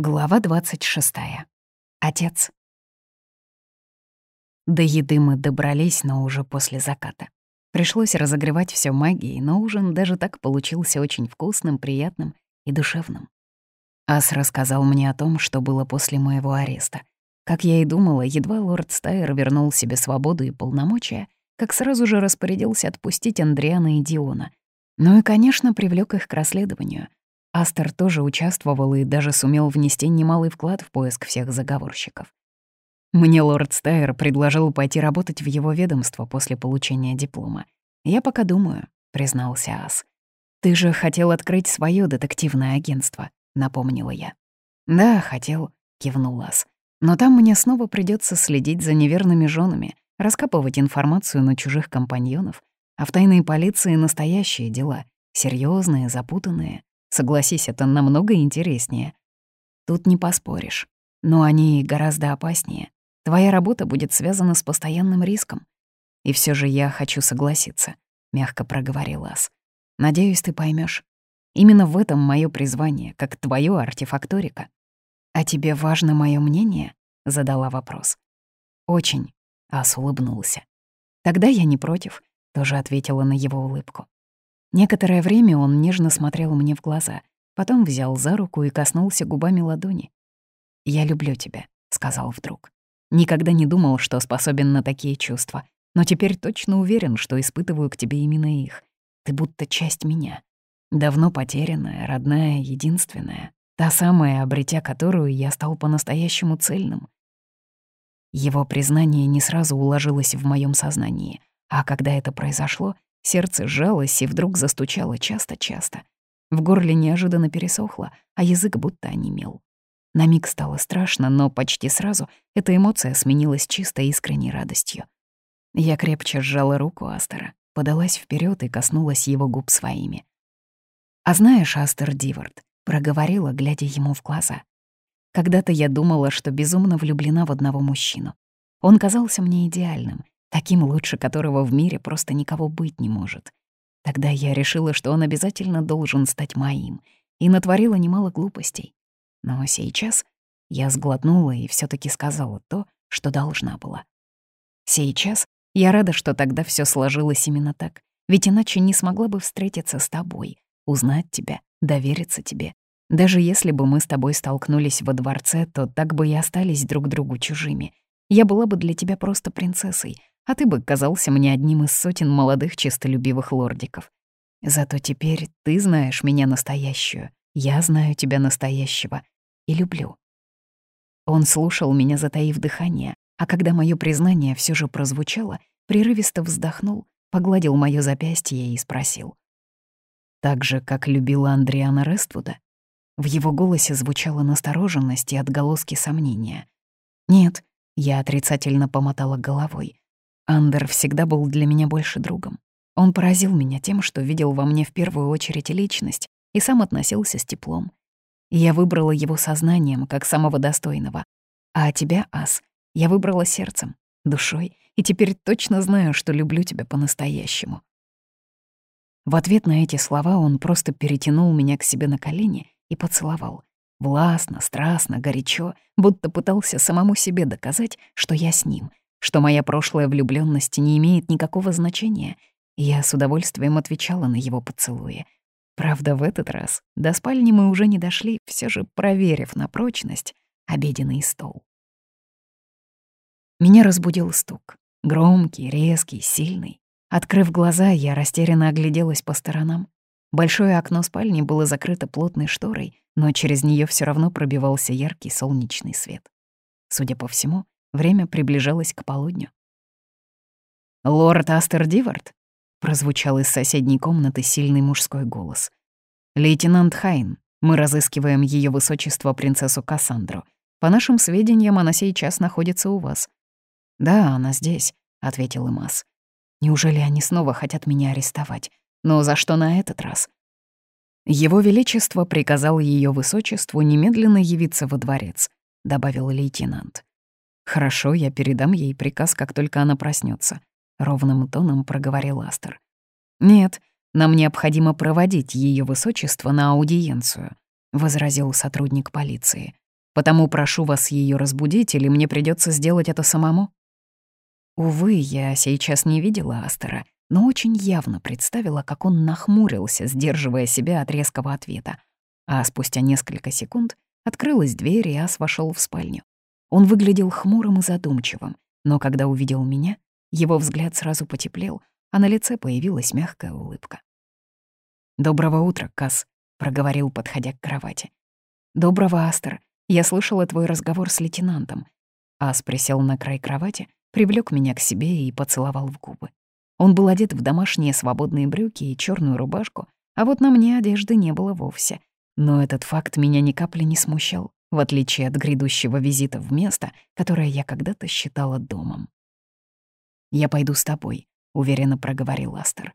Глава 26. Отец. До еды мы добрались, но уже после заката. Пришлось разогревать все магией, но ужин даже так получился очень вкусным, приятным и душевным. Ас рассказал мне о том, что было после моего ареста. Как я и думала, едва лорд Стайер вернул себе свободу и полномочия, как сразу же распорядился отпустить Андриана и Диона. Ну и, конечно, привлек их к расследованию — Астер тоже участвовал и даже сумел внести немалый вклад в поиск всех заговорщиков. Мне лорд Стайер предложил пойти работать в его ведомство после получения диплома. «Я пока думаю», — признался Ас. «Ты же хотел открыть свое детективное агентство», — напомнила я. «Да, хотел», — кивнул Ас. «Но там мне снова придется следить за неверными женами, раскапывать информацию на чужих компаньонов, а в тайной полиции настоящие дела, серьезные, запутанные. Согласись, это намного интереснее. Тут не поспоришь. Но они гораздо опаснее. Твоя работа будет связана с постоянным риском. И все же я хочу согласиться, мягко проговорил Ас. Надеюсь, ты поймешь. Именно в этом мое призвание, как твое артефакторика. А тебе важно мое мнение? задала вопрос. Очень, Ас улыбнулся. Тогда я не против, тоже ответила на его улыбку. Некоторое время он нежно смотрел мне в глаза, потом взял за руку и коснулся губами ладони. «Я люблю тебя», — сказал вдруг. «Никогда не думал, что способен на такие чувства, но теперь точно уверен, что испытываю к тебе именно их. Ты будто часть меня. Давно потерянная, родная, единственная. Та самая, обретя которую я стал по-настоящему цельным. Его признание не сразу уложилось в моем сознании, а когда это произошло, Сердце сжалось и вдруг застучало часто-часто. В горле неожиданно пересохло, а язык будто онемел. На миг стало страшно, но почти сразу эта эмоция сменилась чисто искренней радостью. Я крепче сжала руку Астера, подалась вперед и коснулась его губ своими. «А знаешь, Астер Дивард», — проговорила, глядя ему в глаза. «Когда-то я думала, что безумно влюблена в одного мужчину. Он казался мне идеальным, таким лучше которого в мире просто никого быть не может. Тогда я решила, что он обязательно должен стать моим, и натворила немало глупостей. Но сейчас я сглотнула и все таки сказала то, что должна была. Сейчас я рада, что тогда все сложилось именно так, ведь иначе не смогла бы встретиться с тобой, узнать тебя, довериться тебе. Даже если бы мы с тобой столкнулись во дворце, то так бы и остались друг другу чужими. Я была бы для тебя просто принцессой, а ты бы казался мне одним из сотен молодых честолюбивых лордиков. Зато теперь ты знаешь меня настоящую, я знаю тебя настоящего и люблю». Он слушал меня, затаив дыхание, а когда мое признание все же прозвучало, прерывисто вздохнул, погладил моё запястье и спросил. «Так же, как любила Андриана Рествуда?» В его голосе звучала настороженность и отголоски сомнения. «Нет», — я отрицательно помотала головой. Андер всегда был для меня больше другом. Он поразил меня тем, что видел во мне в первую очередь личность и сам относился с теплом. Я выбрала его сознанием, как самого достойного. А тебя, Ас, я выбрала сердцем, душой, и теперь точно знаю, что люблю тебя по-настоящему. В ответ на эти слова он просто перетянул меня к себе на колени и поцеловал. Властно, страстно, горячо, будто пытался самому себе доказать, что я с ним, что моя прошлая влюблённость не имеет никакого значения, и я с удовольствием отвечала на его поцелуи. Правда, в этот раз до спальни мы уже не дошли, все же проверив на прочность обеденный стол. Меня разбудил стук. Громкий, резкий, сильный. Открыв глаза, я растерянно огляделась по сторонам. Большое окно спальни было закрыто плотной шторой, но через нее все равно пробивался яркий солнечный свет. Судя по всему, Время приближалось к полудню. «Лорд Астер Дивард?» — прозвучал из соседней комнаты сильный мужской голос. «Лейтенант Хайн, мы разыскиваем ее высочество принцессу Кассандру. По нашим сведениям, она сейчас находится у вас». «Да, она здесь», — ответил Имас. «Неужели они снова хотят меня арестовать? Но за что на этот раз?» «Его Величество приказал ее высочеству немедленно явиться во дворец», — добавил лейтенант. «Хорошо, я передам ей приказ, как только она проснется, ровным тоном проговорил Астер. «Нет, нам необходимо проводить ее высочество на аудиенцию», — возразил сотрудник полиции. Потому прошу вас ее разбудить, или мне придется сделать это самому». Увы, я сейчас не видела Астера, но очень явно представила, как он нахмурился, сдерживая себя от резкого ответа. А спустя несколько секунд открылась дверь, и Ас вошел в спальню. Он выглядел хмурым и задумчивым, но когда увидел меня, его взгляд сразу потеплел, а на лице появилась мягкая улыбка. «Доброго утра, Кас», — проговорил, подходя к кровати. «Доброго, Астер. Я слышала твой разговор с лейтенантом». Ас присел на край кровати, привлек меня к себе и поцеловал в губы. Он был одет в домашние свободные брюки и черную рубашку, а вот на мне одежды не было вовсе. Но этот факт меня ни капли не смущал, в отличие от грядущего визита в место, которое я когда-то считала домом. «Я пойду с тобой», — уверенно проговорил Астер.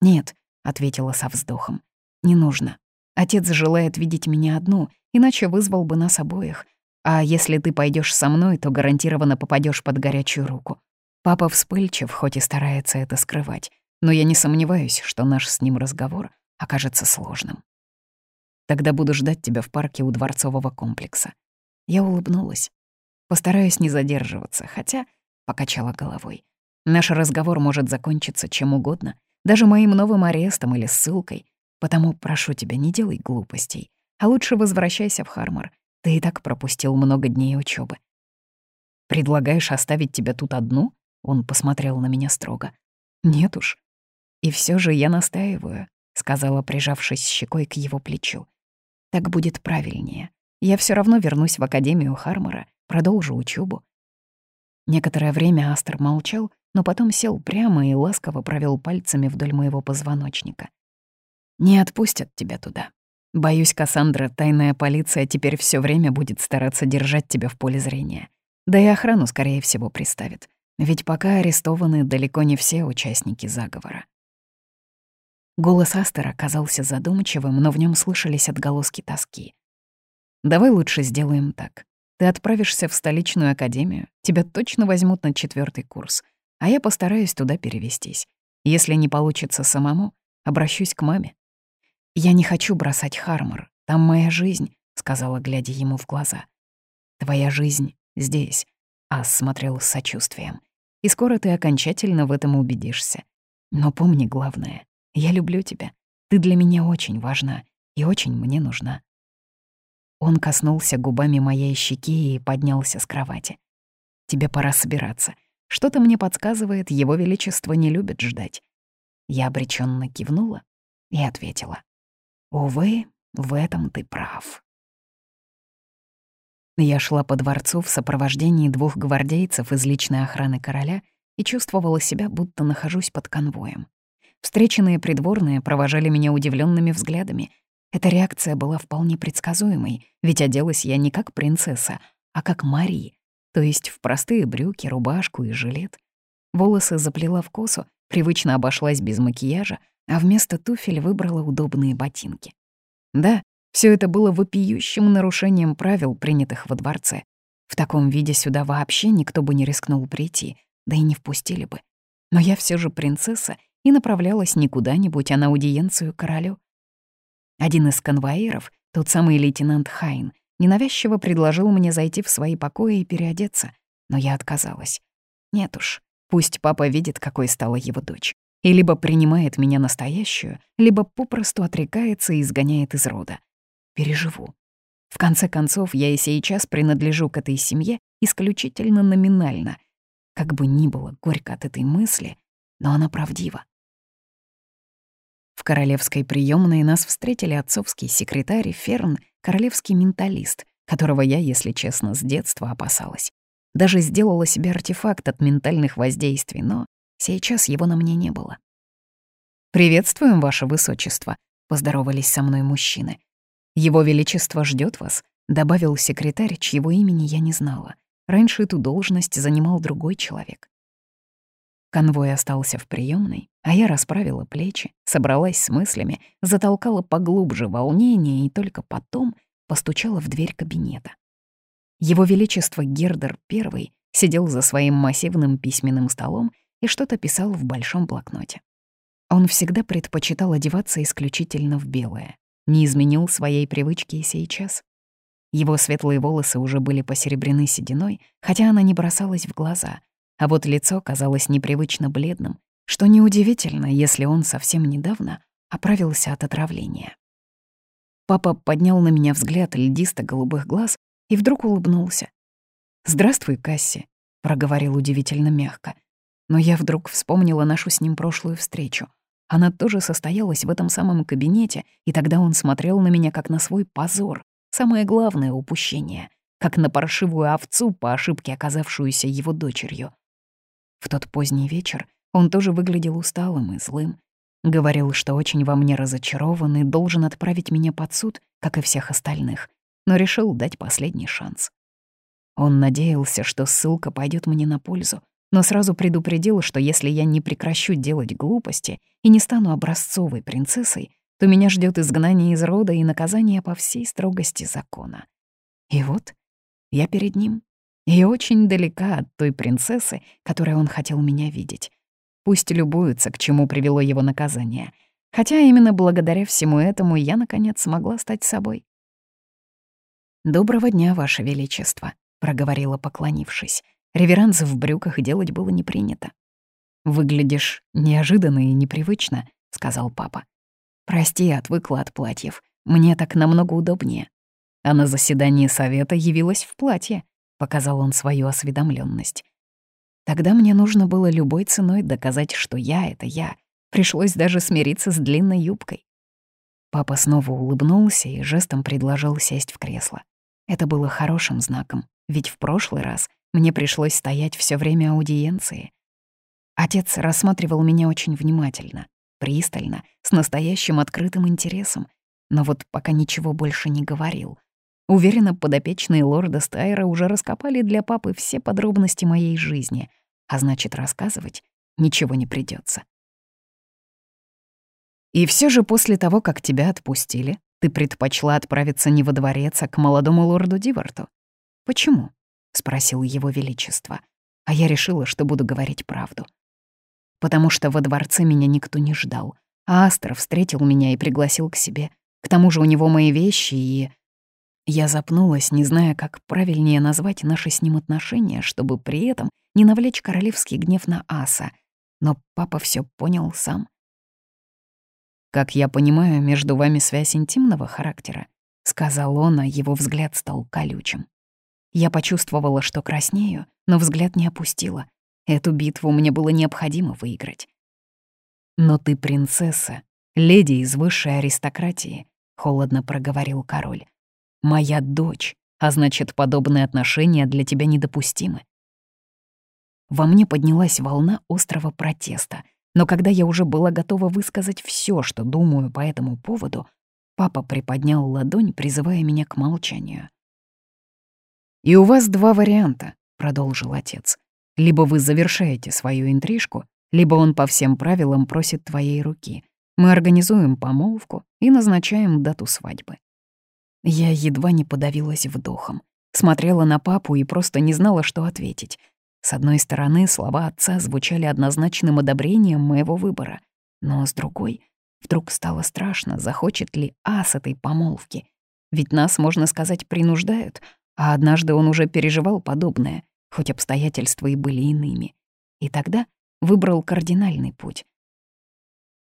«Нет», — ответила со вздохом, — «не нужно. Отец желает видеть меня одну, иначе вызвал бы нас обоих. А если ты пойдешь со мной, то гарантированно попадешь под горячую руку. Папа вспыльчив, хоть и старается это скрывать, но я не сомневаюсь, что наш с ним разговор окажется сложным. Тогда буду ждать тебя в парке у дворцового комплекса. Я улыбнулась. Постараюсь не задерживаться, хотя покачала головой. Наш разговор может закончиться чем угодно, даже моим новым арестом или ссылкой, потому прошу тебя, не делай глупостей, а лучше возвращайся в Хармор. Ты и так пропустил много дней учебы. Предлагаешь оставить тебя тут одну? Он посмотрел на меня строго. «Нет уж». «И все же я настаиваю», — сказала, прижавшись щекой к его плечу. «Так будет правильнее. Я все равно вернусь в Академию Хармора, продолжу учебу. Некоторое время Астер молчал, но потом сел прямо и ласково провел пальцами вдоль моего позвоночника. «Не отпустят тебя туда. Боюсь, Кассандра, тайная полиция теперь все время будет стараться держать тебя в поле зрения. Да и охрану, скорее всего, приставит. Ведь пока арестованы далеко не все участники заговора. Голос Астера казался задумчивым, но в нем слышались отголоски тоски. «Давай лучше сделаем так. Ты отправишься в столичную академию, тебя точно возьмут на четвертый курс, а я постараюсь туда перевестись. Если не получится самому, обращусь к маме. Я не хочу бросать Хармор, там моя жизнь», — сказала, глядя ему в глаза. «Твоя жизнь здесь», — Ас смотрел с сочувствием и скоро ты окончательно в этом убедишься. Но помни главное, я люблю тебя. Ты для меня очень важна и очень мне нужна. Он коснулся губами моей щеки и поднялся с кровати. Тебе пора собираться. Что-то мне подсказывает, его величество не любит ждать. Я обреченно кивнула и ответила. Увы, в этом ты прав. Я шла по дворцу в сопровождении двух гвардейцев из личной охраны короля и чувствовала себя, будто нахожусь под конвоем. Встреченные придворные провожали меня удивленными взглядами. Эта реакция была вполне предсказуемой, ведь оделась я не как принцесса, а как Мари, то есть в простые брюки, рубашку и жилет. Волосы заплела в косу, привычно обошлась без макияжа, а вместо туфель выбрала удобные ботинки. Да, все это было вопиющим нарушением правил, принятых во дворце. В таком виде сюда вообще никто бы не рискнул прийти, да и не впустили бы. Но я все же принцесса и направлялась не куда-нибудь, а на аудиенцию королю. Один из конвоиров, тот самый лейтенант Хайн, ненавязчиво предложил мне зайти в свои покои и переодеться, но я отказалась. Нет уж, пусть папа видит, какой стала его дочь. И либо принимает меня настоящую, либо попросту отрекается и изгоняет из рода переживу. В конце концов, я и сейчас принадлежу к этой семье исключительно номинально. Как бы ни было горько от этой мысли, но она правдива. В королевской приемной нас встретили отцовский секретарь Ферн, королевский менталист, которого я, если честно, с детства опасалась. Даже сделала себе артефакт от ментальных воздействий, но сейчас его на мне не было. «Приветствуем, ваше высочество», — поздоровались со мной мужчины. «Его Величество ждет вас», — добавил секретарь, чьего имени я не знала. Раньше эту должность занимал другой человек. Конвой остался в приемной, а я расправила плечи, собралась с мыслями, затолкала поглубже волнение и только потом постучала в дверь кабинета. Его Величество Гердер I сидел за своим массивным письменным столом и что-то писал в большом блокноте. Он всегда предпочитал одеваться исключительно в белое, не изменил своей привычки и сейчас. Его светлые волосы уже были посеребрены сединой, хотя она не бросалась в глаза, а вот лицо казалось непривычно бледным, что неудивительно, если он совсем недавно оправился от отравления. Папа поднял на меня взгляд льдисто-голубых глаз и вдруг улыбнулся. «Здравствуй, Касси», — проговорил удивительно мягко. Но я вдруг вспомнила нашу с ним прошлую встречу. Она тоже состоялась в этом самом кабинете, и тогда он смотрел на меня как на свой позор, самое главное упущение, как на паршивую овцу, по ошибке оказавшуюся его дочерью. В тот поздний вечер он тоже выглядел усталым и злым. Говорил, что очень во мне разочарован и должен отправить меня под суд, как и всех остальных, но решил дать последний шанс. Он надеялся, что ссылка пойдет мне на пользу, но сразу предупредил, что если я не прекращу делать глупости и не стану образцовой принцессой, то меня ждет изгнание из рода и наказание по всей строгости закона. И вот я перед ним, и очень далека от той принцессы, которой он хотел меня видеть. Пусть любуются, к чему привело его наказание. Хотя именно благодаря всему этому я, наконец, смогла стать собой. «Доброго дня, Ваше Величество», — проговорила, поклонившись. Реверанс в брюках делать было не принято. «Выглядишь неожиданно и непривычно», — сказал папа. «Прости, отвыкла от платьев. Мне так намного удобнее». А на заседании совета явилась в платье, — показал он свою осведомленность. Тогда мне нужно было любой ценой доказать, что я — это я. Пришлось даже смириться с длинной юбкой. Папа снова улыбнулся и жестом предложил сесть в кресло. Это было хорошим знаком, ведь в прошлый раз мне пришлось стоять все время аудиенции. Отец рассматривал меня очень внимательно, пристально, с настоящим открытым интересом, но вот пока ничего больше не говорил. Уверена, подопечные лорда Стайра уже раскопали для папы все подробности моей жизни, а значит, рассказывать ничего не придется. И все же после того, как тебя отпустили, ты предпочла отправиться не во дворец, а к молодому лорду Диварту. Почему? — спросил его величество. А я решила, что буду говорить правду. Потому что во дворце меня никто не ждал, а Астер встретил меня и пригласил к себе. К тому же у него мои вещи и... Я запнулась, не зная, как правильнее назвать наши с ним отношения, чтобы при этом не навлечь королевский гнев на Аса. Но папа все понял сам. «Как я понимаю, между вами связь интимного характера», — сказал он, а его взгляд стал колючим. Я почувствовала, что краснею, но взгляд не опустила. Эту битву мне было необходимо выиграть. «Но ты принцесса, леди из высшей аристократии», — холодно проговорил король. «Моя дочь, а значит, подобные отношения для тебя недопустимы». Во мне поднялась волна острого протеста, но когда я уже была готова высказать все, что думаю по этому поводу, папа приподнял ладонь, призывая меня к молчанию. «И у вас два варианта», — продолжил отец. «Либо вы завершаете свою интрижку, либо он по всем правилам просит твоей руки. Мы организуем помолвку и назначаем дату свадьбы». Я едва не подавилась вдохом. Смотрела на папу и просто не знала, что ответить. С одной стороны, слова отца звучали однозначным одобрением моего выбора, но с другой, вдруг стало страшно, захочет ли ас этой помолвки. Ведь нас, можно сказать, принуждают, а однажды он уже переживал подобное, хоть обстоятельства и были иными. И тогда выбрал кардинальный путь.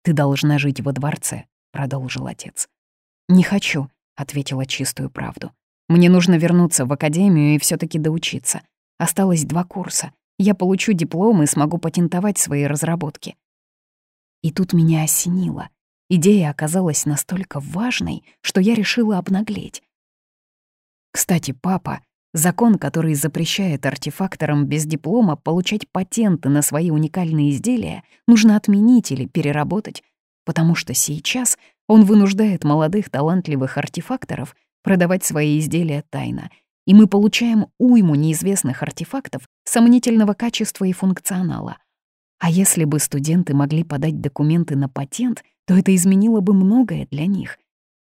«Ты должна жить во дворце», — продолжил отец. «Не хочу», — ответила чистую правду. «Мне нужно вернуться в академию и все таки доучиться. Осталось два курса. Я получу диплом и смогу патентовать свои разработки». И тут меня осенило. Идея оказалась настолько важной, что я решила обнаглеть. Кстати, папа, закон, который запрещает артефакторам без диплома получать патенты на свои уникальные изделия, нужно отменить или переработать, потому что сейчас он вынуждает молодых талантливых артефакторов продавать свои изделия тайно, и мы получаем уйму неизвестных артефактов сомнительного качества и функционала. А если бы студенты могли подать документы на патент, то это изменило бы многое для них —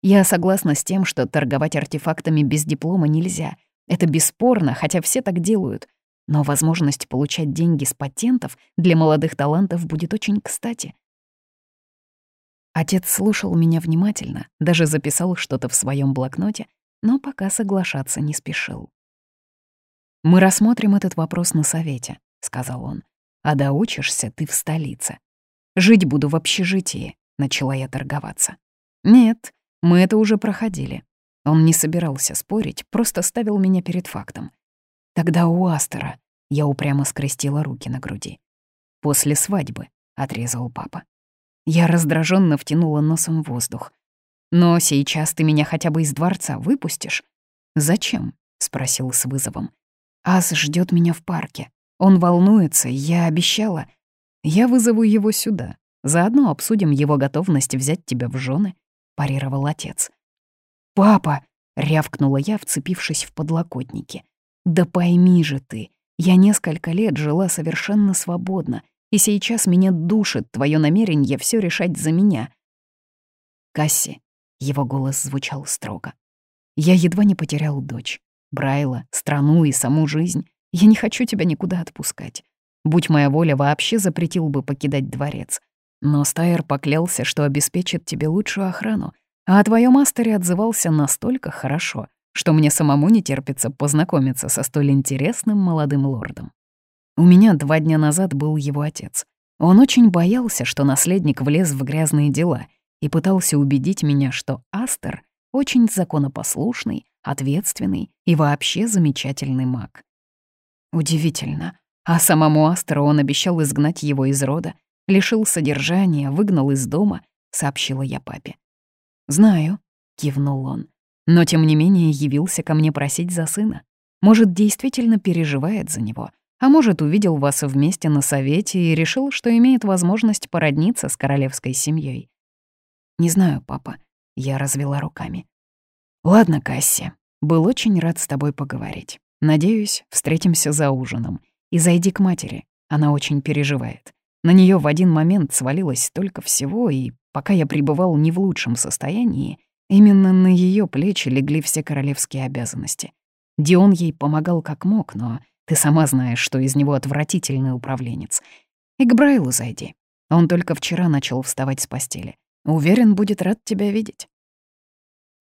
я согласна с тем, что торговать артефактами без диплома нельзя. Это бесспорно, хотя все так делают. Но возможность получать деньги с патентов для молодых талантов будет очень кстати. Отец слушал меня внимательно, даже записал что-то в своем блокноте, но пока соглашаться не спешил. «Мы рассмотрим этот вопрос на совете», — сказал он. «А доучишься ты в столице. Жить буду в общежитии», — начала я торговаться. «Нет, мы это уже проходили». Он не собирался спорить, просто ставил меня перед фактом. «Тогда у Астера», — я упрямо скрестила руки на груди. «После свадьбы», — отрезал папа. Я раздраженно втянула носом воздух. «Но сейчас ты меня хотя бы из дворца выпустишь?» «Зачем?» — спросил с вызовом. «Ас ждет меня в парке. Он волнуется, я обещала. Я вызову его сюда. Заодно обсудим его готовность взять тебя в жены», — парировал отец. «Папа!» — рявкнула я, вцепившись в подлокотники. «Да пойми же ты, я несколько лет жила совершенно свободно, и сейчас меня душит твое намерение все решать за меня». «Касси», — его голос звучал строго, — «я едва не потерял дочь, Брайла, страну и саму жизнь. Я не хочу тебя никуда отпускать. Будь моя воля, вообще запретил бы покидать дворец. Но Стайер поклялся, что обеспечит тебе лучшую охрану, а о твоем мастере отзывался настолько хорошо, что мне самому не терпится познакомиться со столь интересным молодым лордом. У меня два дня назад был его отец. Он очень боялся, что наследник влез в грязные дела и пытался убедить меня, что Астер очень законопослушный, ответственный и вообще замечательный маг. Удивительно. А самому Астеру он обещал изгнать его из рода, лишил содержания, выгнал из дома, сообщила я папе. «Знаю», — кивнул он, но тем не менее явился ко мне просить за сына. Может, действительно переживает за него, а может, увидел вас вместе на совете и решил, что имеет возможность породниться с королевской семьей. «Не знаю, папа», — я развела руками. «Ладно, Касси, был очень рад с тобой поговорить. Надеюсь, встретимся за ужином. И зайди к матери, она очень переживает. На нее в один момент свалилось столько всего, и пока я пребывал не в лучшем состоянии, именно на ее плечи легли все королевские обязанности. Дион ей помогал как мог, но ты сама знаешь, что из него отвратительный управленец. И к Брайлу зайди. Он только вчера начал вставать с постели. Уверен, будет рад тебя видеть.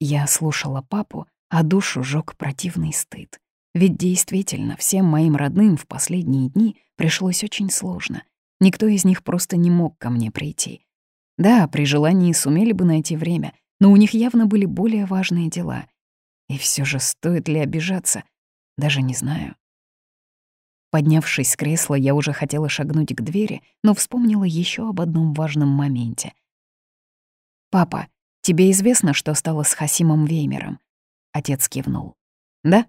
Я слушала папу, а душу жёг противный стыд. Ведь действительно, всем моим родным в последние дни пришлось очень сложно. Никто из них просто не мог ко мне прийти. Да, при желании сумели бы найти время, но у них явно были более важные дела. И все же стоит ли обижаться? Даже не знаю. Поднявшись с кресла, я уже хотела шагнуть к двери, но вспомнила еще об одном важном моменте. «Папа, тебе известно, что стало с Хасимом Веймером?» Отец кивнул. «Да?»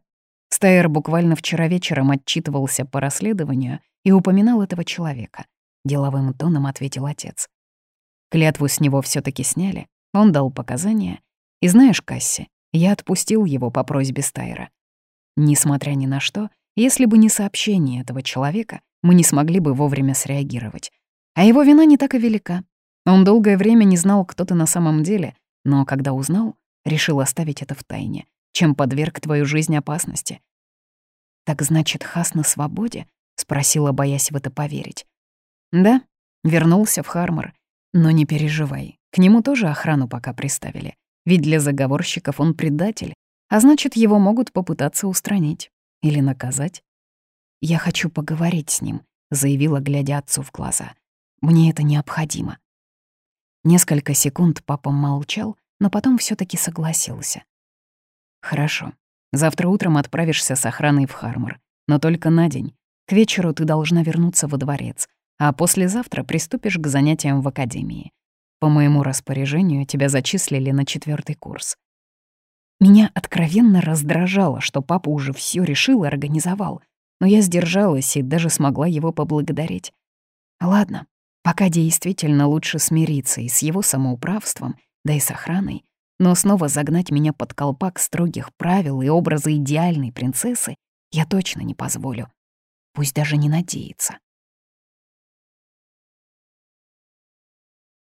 Стайер буквально вчера вечером отчитывался по расследованию и упоминал этого человека. Деловым тоном ответил отец. Клятву с него все таки сняли, он дал показания. И знаешь, Касси, я отпустил его по просьбе Стайера. Несмотря ни на что, если бы не сообщение этого человека, мы не смогли бы вовремя среагировать. А его вина не так и велика. Он долгое время не знал, кто ты на самом деле, но когда узнал, решил оставить это в тайне, чем подверг твою жизнь опасности. «Так значит, Хас на свободе?» — спросила, боясь в это поверить. «Да, вернулся в Хармор. Но не переживай, к нему тоже охрану пока приставили. Ведь для заговорщиков он предатель, а значит, его могут попытаться устранить или наказать. «Я хочу поговорить с ним», — заявила, глядя отцу в глаза. «Мне это необходимо». Несколько секунд папа молчал, но потом все таки согласился. «Хорошо. Завтра утром отправишься с охраной в Хармор, но только на день. К вечеру ты должна вернуться во дворец, а послезавтра приступишь к занятиям в академии. По моему распоряжению тебя зачислили на четвертый курс. Меня откровенно раздражало, что папа уже все решил и организовал, но я сдержалась и даже смогла его поблагодарить. Ладно, пока действительно лучше смириться и с его самоуправством, да и с охраной, но снова загнать меня под колпак строгих правил и образа идеальной принцессы я точно не позволю. Пусть даже не надеется.